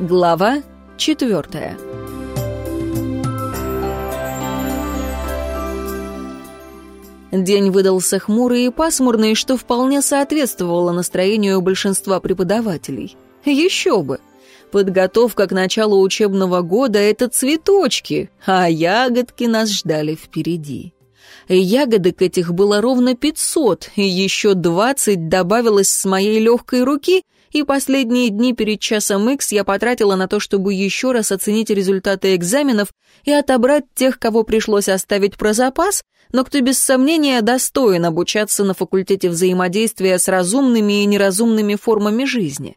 Глава четвертая. День выдался хмурый и пасмурный, что вполне соответствовало настроению большинства преподавателей. Еще бы! Подготовка к началу учебного года — это цветочки, а ягодки нас ждали впереди. Ягодок этих было ровно пятьсот, и еще двадцать добавилось с моей легкой руки — и последние дни перед часом X я потратила на то, чтобы еще раз оценить результаты экзаменов и отобрать тех, кого пришлось оставить про запас, но кто без сомнения достоин обучаться на факультете взаимодействия с разумными и неразумными формами жизни.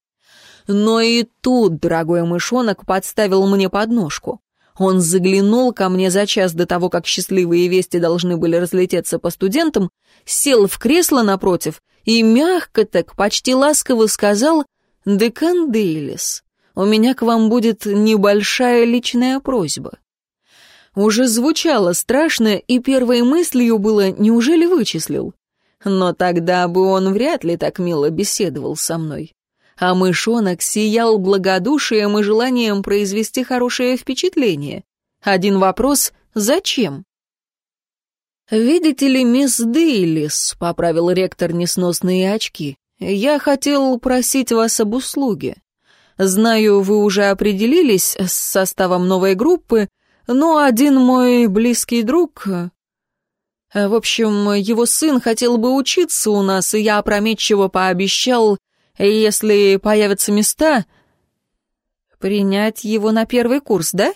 Но и тут дорогой мышонок подставил мне подножку. Он заглянул ко мне за час до того, как счастливые вести должны были разлететься по студентам, сел в кресло напротив и мягко так, почти ласково сказал «Декан Дейлис, у меня к вам будет небольшая личная просьба». Уже звучало страшно, и первой мыслью было «неужели вычислил?» Но тогда бы он вряд ли так мило беседовал со мной. А мышонок сиял благодушием и желанием произвести хорошее впечатление. Один вопрос — зачем? «Видите ли, мисс Дейлис», — поправил ректор несносные очки, — «я хотел просить вас об услуге. Знаю, вы уже определились с составом новой группы, но один мой близкий друг... В общем, его сын хотел бы учиться у нас, и я опрометчиво пообещал, если появятся места, принять его на первый курс, да?»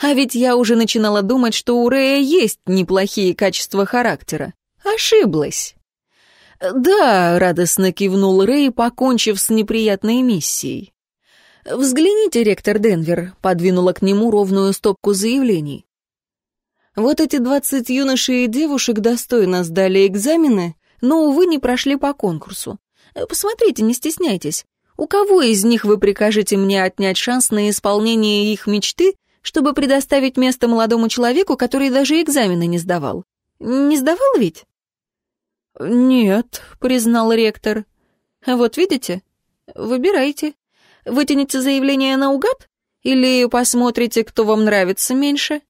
А ведь я уже начинала думать, что у Рэя есть неплохие качества характера. Ошиблась. «Да», — радостно кивнул Рэй, покончив с неприятной миссией. «Взгляните, ректор Денвер», — подвинула к нему ровную стопку заявлений. «Вот эти двадцать юношей и девушек достойно сдали экзамены, но, увы, не прошли по конкурсу. Посмотрите, не стесняйтесь. У кого из них вы прикажете мне отнять шанс на исполнение их мечты чтобы предоставить место молодому человеку, который даже экзамены не сдавал. Не сдавал ведь? «Нет», — признал ректор. «Вот видите? Выбирайте. Вытяните заявление наугад? Или посмотрите, кто вам нравится меньше?»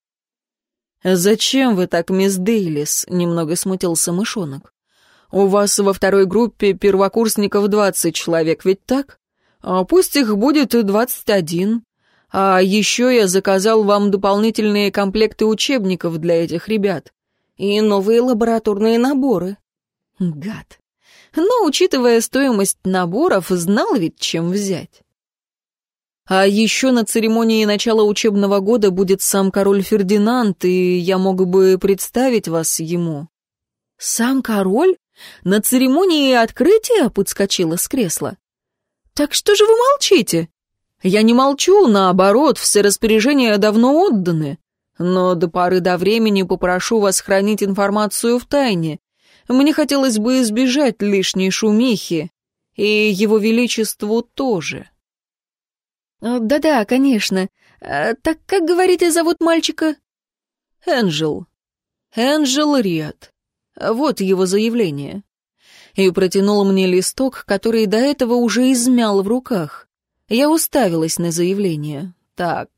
«Зачем вы так, мисс Дейлис?» — немного смутился мышонок. «У вас во второй группе первокурсников двадцать человек, ведь так? А пусть их будет двадцать один. А еще я заказал вам дополнительные комплекты учебников для этих ребят. И новые лабораторные наборы. Гад. Но, учитывая стоимость наборов, знал ведь, чем взять. А еще на церемонии начала учебного года будет сам король Фердинанд, и я мог бы представить вас ему. Сам король? На церемонии открытия подскочила с кресла. Так что же вы молчите? Я не молчу, наоборот, все распоряжения давно отданы. Но до поры до времени попрошу вас хранить информацию в тайне. Мне хотелось бы избежать лишней шумихи. И его величеству тоже. «Да-да, конечно. А, так как, говорите, зовут мальчика?» «Энджел. Энджел Риад. Вот его заявление». И протянул мне листок, который до этого уже измял в руках. Я уставилась на заявление. Так,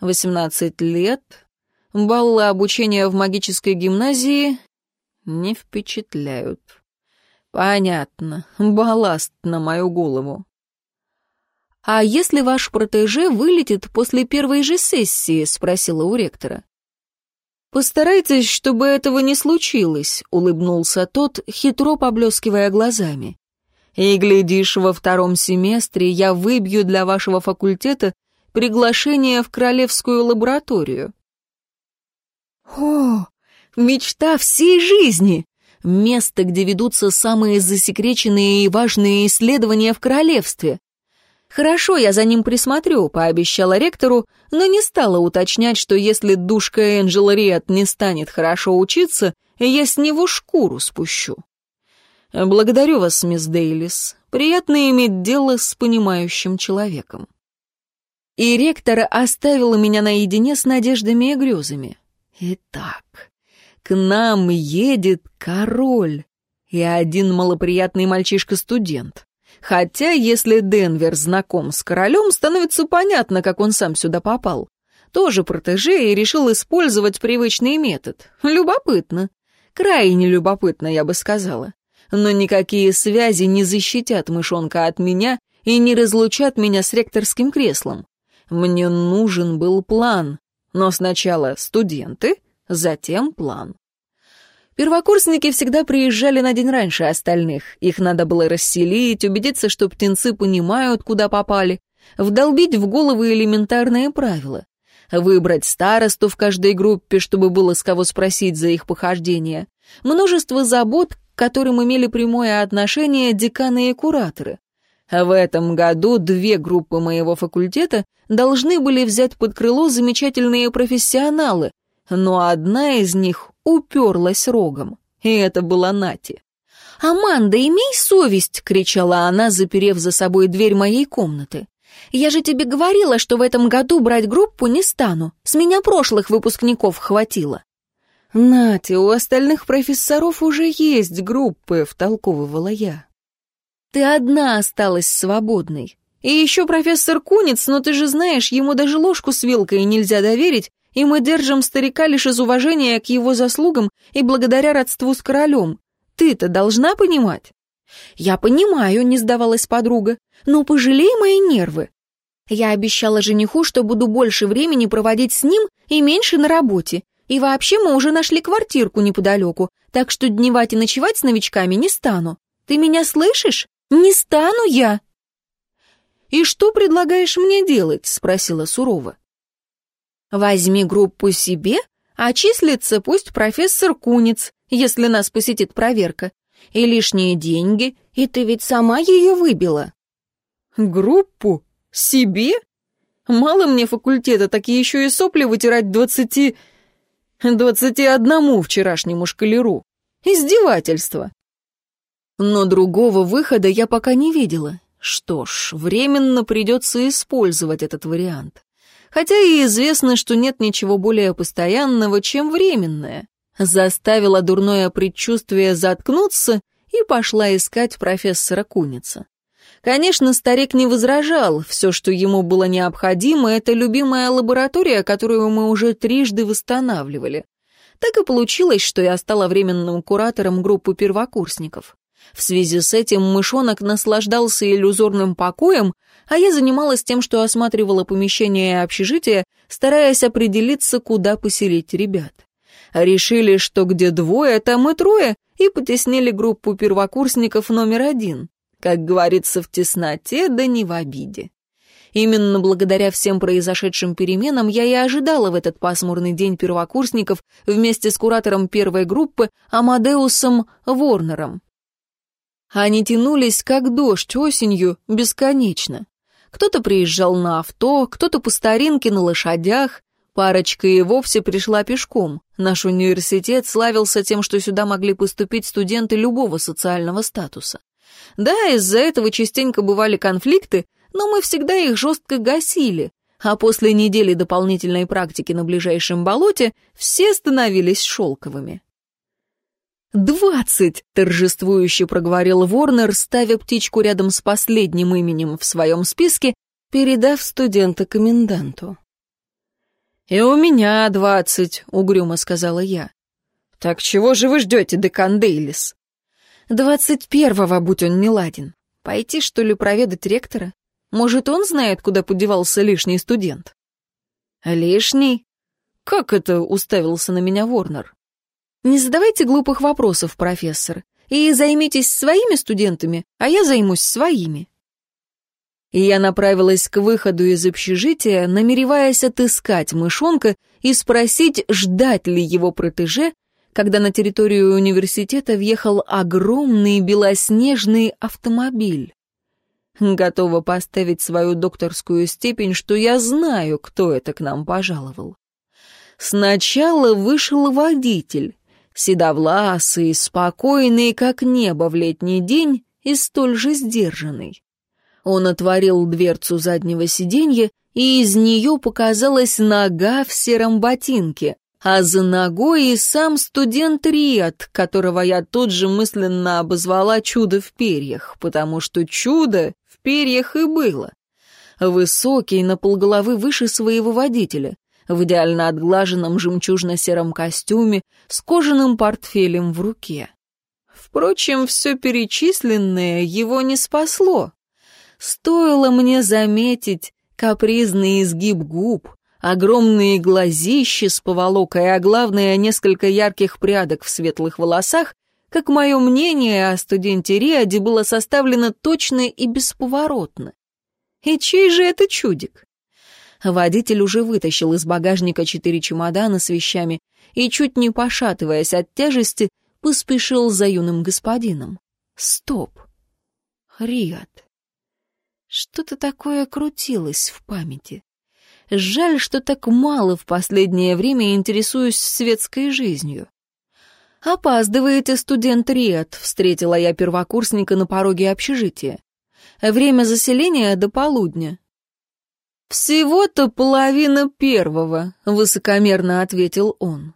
18 лет, баллы обучения в магической гимназии не впечатляют. Понятно, балласт на мою голову. «А если ваш протеже вылетит после первой же сессии?» — спросила у ректора. «Постарайтесь, чтобы этого не случилось», — улыбнулся тот, хитро поблескивая глазами. И, глядишь, во втором семестре я выбью для вашего факультета приглашение в королевскую лабораторию. О, мечта всей жизни! Место, где ведутся самые засекреченные и важные исследования в королевстве. Хорошо, я за ним присмотрю, пообещала ректору, но не стала уточнять, что если душка Энджел Риат не станет хорошо учиться, я с него шкуру спущу. «Благодарю вас, мисс Дейлис. Приятно иметь дело с понимающим человеком». И ректор оставил меня наедине с надеждами и грезами. Итак, к нам едет король и один малоприятный мальчишка-студент. Хотя, если Денвер знаком с королем, становится понятно, как он сам сюда попал. Тоже протеже и решил использовать привычный метод. Любопытно. Крайне любопытно, я бы сказала. Но никакие связи не защитят мышонка от меня и не разлучат меня с ректорским креслом. Мне нужен был план. Но сначала студенты, затем план. Первокурсники всегда приезжали на день раньше остальных. Их надо было расселить, убедиться, что птенцы понимают, куда попали, вдолбить в головы элементарные правила. Выбрать старосту в каждой группе, чтобы было с кого спросить за их похождения. Множество забот, к которым имели прямое отношение деканы и кураторы. В этом году две группы моего факультета должны были взять под крыло замечательные профессионалы, но одна из них уперлась рогом, и это была Нати. «Аманда, имей совесть!» — кричала она, заперев за собой дверь моей комнаты. «Я же тебе говорила, что в этом году брать группу не стану. С меня прошлых выпускников хватило». «Нати, у остальных профессоров уже есть группы», — втолковывала я. «Ты одна осталась свободной. И еще профессор Куниц, но ты же знаешь, ему даже ложку с вилкой нельзя доверить, и мы держим старика лишь из уважения к его заслугам и благодаря родству с королем. Ты-то должна понимать». «Я понимаю», — не сдавалась подруга, — «но пожалей мои нервы. Я обещала жениху, что буду больше времени проводить с ним и меньше на работе. И вообще мы уже нашли квартирку неподалеку, так что дневать и ночевать с новичками не стану. Ты меня слышишь? Не стану я!» «И что предлагаешь мне делать?» — спросила сурово. Возьми группу себе, а числится пусть профессор Куниц, если нас посетит проверка. И лишние деньги, и ты ведь сама ее выбила. Группу? Себе? Мало мне факультета, так еще и сопли вытирать двадцати... двадцати одному вчерашнему шкалеру. Издевательство. Но другого выхода я пока не видела. Что ж, временно придется использовать этот вариант хотя и известно, что нет ничего более постоянного, чем временное. Заставила дурное предчувствие заткнуться и пошла искать профессора Куница. Конечно, старик не возражал, все, что ему было необходимо, это любимая лаборатория, которую мы уже трижды восстанавливали. Так и получилось, что я стала временным куратором группы первокурсников. В связи с этим мышонок наслаждался иллюзорным покоем, а я занималась тем, что осматривала помещение и общежитие, стараясь определиться, куда поселить ребят. Решили, что где двое, там и трое, и потеснили группу первокурсников номер один. Как говорится, в тесноте, да не в обиде. Именно благодаря всем произошедшим переменам я и ожидала в этот пасмурный день первокурсников вместе с куратором первой группы Амадеусом Ворнером. Они тянулись, как дождь осенью, бесконечно. Кто-то приезжал на авто, кто-то по старинке на лошадях, парочка и вовсе пришла пешком. Наш университет славился тем, что сюда могли поступить студенты любого социального статуса. Да, из-за этого частенько бывали конфликты, но мы всегда их жестко гасили, а после недели дополнительной практики на ближайшем болоте все становились шелковыми. «Двадцать!» — торжествующе проговорил Ворнер, ставя птичку рядом с последним именем в своем списке, передав студента коменданту. «И у меня двадцать», — угрюмо сказала я. «Так чего же вы ждете, декан Дейлис?» «Двадцать первого, будь он неладен. Пойти, что ли, проведать ректора? Может, он знает, куда подевался лишний студент?» «Лишний? Как это?» — уставился на меня Ворнер. Не задавайте глупых вопросов, профессор, и займитесь своими студентами, а я займусь своими. И я направилась к выходу из общежития, намереваясь отыскать мышонка и спросить, ждать ли его протеже, когда на территорию университета въехал огромный белоснежный автомобиль. Готова поставить свою докторскую степень, что я знаю, кто это к нам пожаловал. Сначала вышел водитель, седовласый, спокойный, как небо в летний день, и столь же сдержанный. Он отворил дверцу заднего сиденья, и из нее показалась нога в сером ботинке, а за ногой и сам студент Риат, которого я тут же мысленно обозвала «чудо в перьях», потому что чудо в перьях и было. Высокий, на полголовы выше своего водителя, в идеально отглаженном жемчужно-сером костюме, с кожаным портфелем в руке. Впрочем, все перечисленное его не спасло. Стоило мне заметить капризный изгиб губ, огромные глазища с поволокой, а главное, несколько ярких прядок в светлых волосах, как мое мнение о студенте Риаде было составлено точно и бесповоротно. И чей же это чудик? Водитель уже вытащил из багажника четыре чемодана с вещами и, чуть не пошатываясь от тяжести, поспешил за юным господином. Стоп. Риад. Что-то такое крутилось в памяти. Жаль, что так мало в последнее время интересуюсь светской жизнью. «Опаздываете, студент Риад», — встретила я первокурсника на пороге общежития. «Время заселения до полудня». «Всего-то половина первого», — высокомерно ответил он.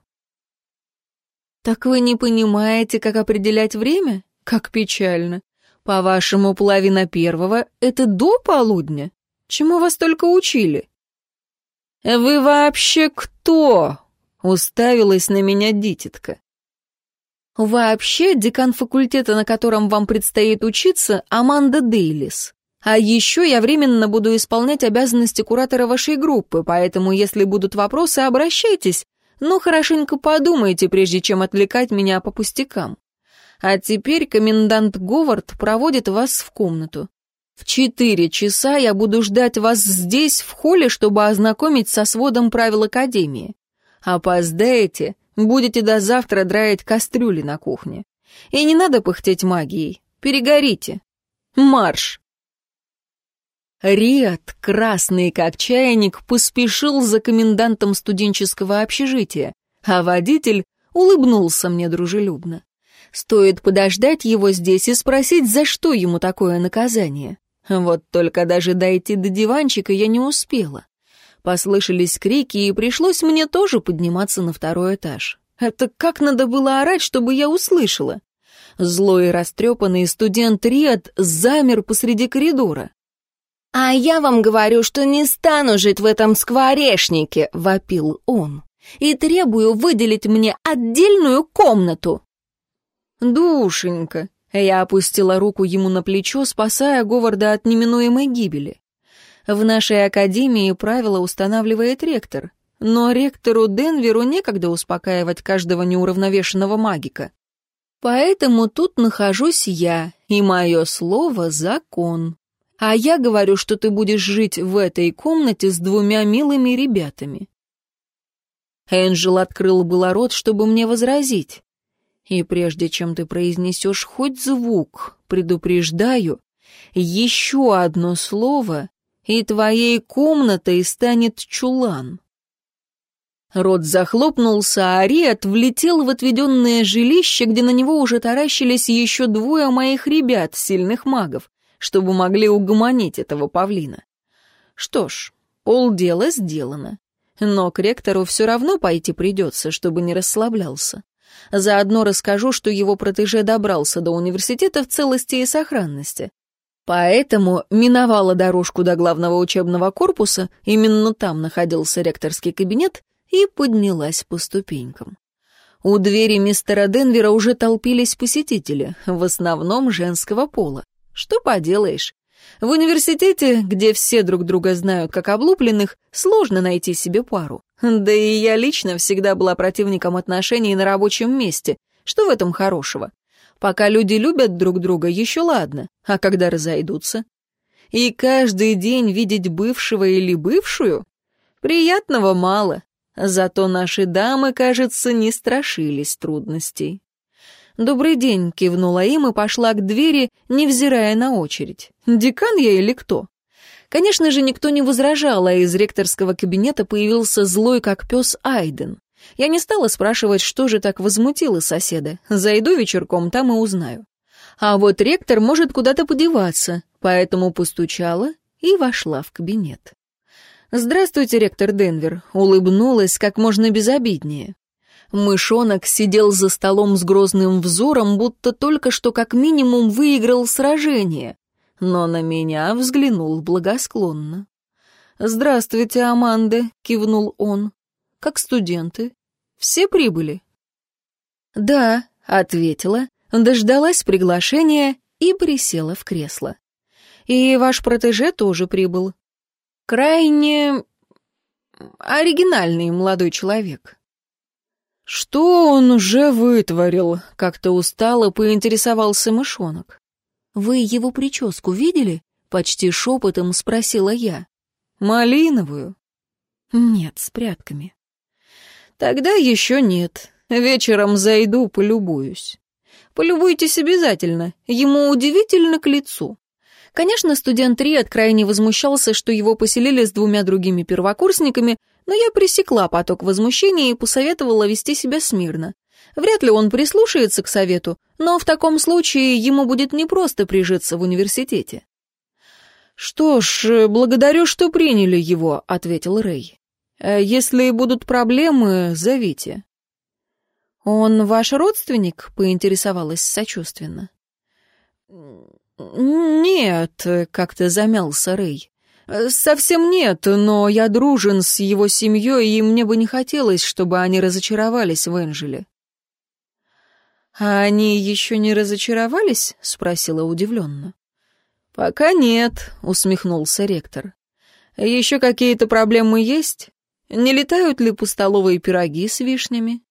«Так вы не понимаете, как определять время? Как печально. По-вашему, половина первого — это до полудня? Чему вас только учили?» «Вы вообще кто?» — уставилась на меня дитятка. «Вообще, декан факультета, на котором вам предстоит учиться, Аманда Дейлис. А еще я временно буду исполнять обязанности куратора вашей группы, поэтому, если будут вопросы, обращайтесь, но хорошенько подумайте, прежде чем отвлекать меня по пустякам. А теперь комендант Говард проводит вас в комнату. В четыре часа я буду ждать вас здесь, в холле, чтобы ознакомить со сводом правил Академии. Опоздаете, будете до завтра драить кастрюли на кухне. И не надо пыхтеть магией, перегорите. Марш!» Риат, красный как чайник, поспешил за комендантом студенческого общежития, а водитель улыбнулся мне дружелюбно. Стоит подождать его здесь и спросить, за что ему такое наказание. Вот только даже дойти до диванчика я не успела. Послышались крики, и пришлось мне тоже подниматься на второй этаж. Это как надо было орать, чтобы я услышала? Злой и растрепанный студент Риад замер посреди коридора. «А я вам говорю, что не стану жить в этом скворечнике», — вопил он, «и требую выделить мне отдельную комнату». «Душенька!» — я опустила руку ему на плечо, спасая Говарда от неминуемой гибели. В нашей академии правила устанавливает ректор, но ректору Денверу некогда успокаивать каждого неуравновешенного магика. Поэтому тут нахожусь я, и мое слово — закон. А я говорю, что ты будешь жить в этой комнате с двумя милыми ребятами. Энджел открыл было рот, чтобы мне возразить. И прежде чем ты произнесешь хоть звук, предупреждаю, еще одно слово, и твоей комнатой станет чулан. Рот захлопнулся, а Риат влетел в отведенное жилище, где на него уже таращились еще двое моих ребят, сильных магов, чтобы могли угомонить этого павлина. Что ж, полдела сделано. Но к ректору все равно пойти придется, чтобы не расслаблялся. Заодно расскажу, что его протеже добрался до университета в целости и сохранности. Поэтому миновала дорожку до главного учебного корпуса, именно там находился ректорский кабинет, и поднялась по ступенькам. У двери мистера Денвера уже толпились посетители, в основном женского пола. Что поделаешь? В университете, где все друг друга знают как облупленных, сложно найти себе пару. Да и я лично всегда была противником отношений на рабочем месте. Что в этом хорошего? Пока люди любят друг друга, еще ладно, а когда разойдутся? И каждый день видеть бывшего или бывшую? Приятного мало, зато наши дамы, кажется, не страшились трудностей. «Добрый день», — кивнула им и пошла к двери, невзирая на очередь. «Декан я или кто?» Конечно же, никто не возражал, а из ректорского кабинета появился злой, как пес, Айден. Я не стала спрашивать, что же так возмутило соседа. Зайду вечерком, там и узнаю. А вот ректор может куда-то подеваться, поэтому постучала и вошла в кабинет. «Здравствуйте, ректор Денвер», — улыбнулась как можно безобиднее. Мышонок сидел за столом с грозным взором, будто только что как минимум выиграл сражение, но на меня взглянул благосклонно. «Здравствуйте, Аманда», — кивнул он. «Как студенты? Все прибыли?» «Да», — ответила, дождалась приглашения и присела в кресло. «И ваш протеже тоже прибыл. Крайне оригинальный молодой человек». «Что он уже вытворил?» — как-то устало поинтересовался мышонок. «Вы его прическу видели?» — почти шепотом спросила я. «Малиновую?» «Нет, с прятками». «Тогда еще нет. Вечером зайду, полюбуюсь». «Полюбуйтесь обязательно. Ему удивительно к лицу». Конечно, студент Риет крайне возмущался, что его поселили с двумя другими первокурсниками, но я пресекла поток возмущения и посоветовала вести себя смирно. Вряд ли он прислушается к совету, но в таком случае ему будет непросто прижиться в университете. «Что ж, благодарю, что приняли его», — ответил Рэй. «Э, «Если будут проблемы, зовите». «Он ваш родственник?» — поинтересовалась сочувственно. «Нет», — как-то замялся Рэй. «Совсем нет, но я дружен с его семьей, и мне бы не хотелось, чтобы они разочаровались в Энджеле». «А они еще не разочаровались?» — спросила удивленно. «Пока нет», — усмехнулся ректор. «Еще какие-то проблемы есть? Не летают ли по столовой пироги с вишнями?»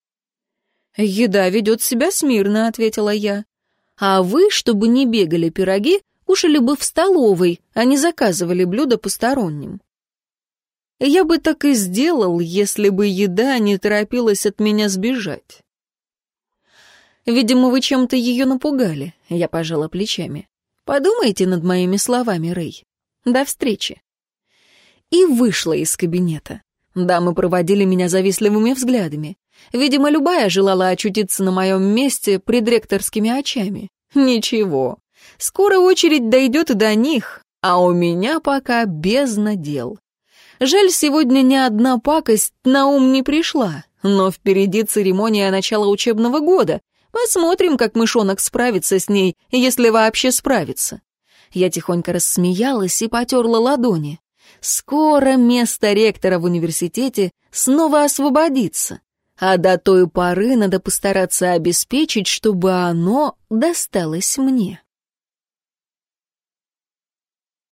«Еда ведет себя смирно», — ответила я. «А вы, чтобы не бегали пироги, кушали бы в столовой, а не заказывали блюда посторонним. Я бы так и сделал, если бы еда не торопилась от меня сбежать. Видимо, вы чем-то ее напугали, я пожала плечами. Подумайте над моими словами, Рэй. До встречи. И вышла из кабинета. Дамы проводили меня завистливыми взглядами. Видимо, любая желала очутиться на моем месте пред ректорскими очами. Ничего, Скоро очередь дойдет до них, а у меня пока бездна дел. Жаль, сегодня ни одна пакость на ум не пришла, но впереди церемония начала учебного года. Посмотрим, как мышонок справится с ней, если вообще справится. Я тихонько рассмеялась и потерла ладони. Скоро место ректора в университете снова освободится. А до той поры надо постараться обеспечить, чтобы оно досталось мне.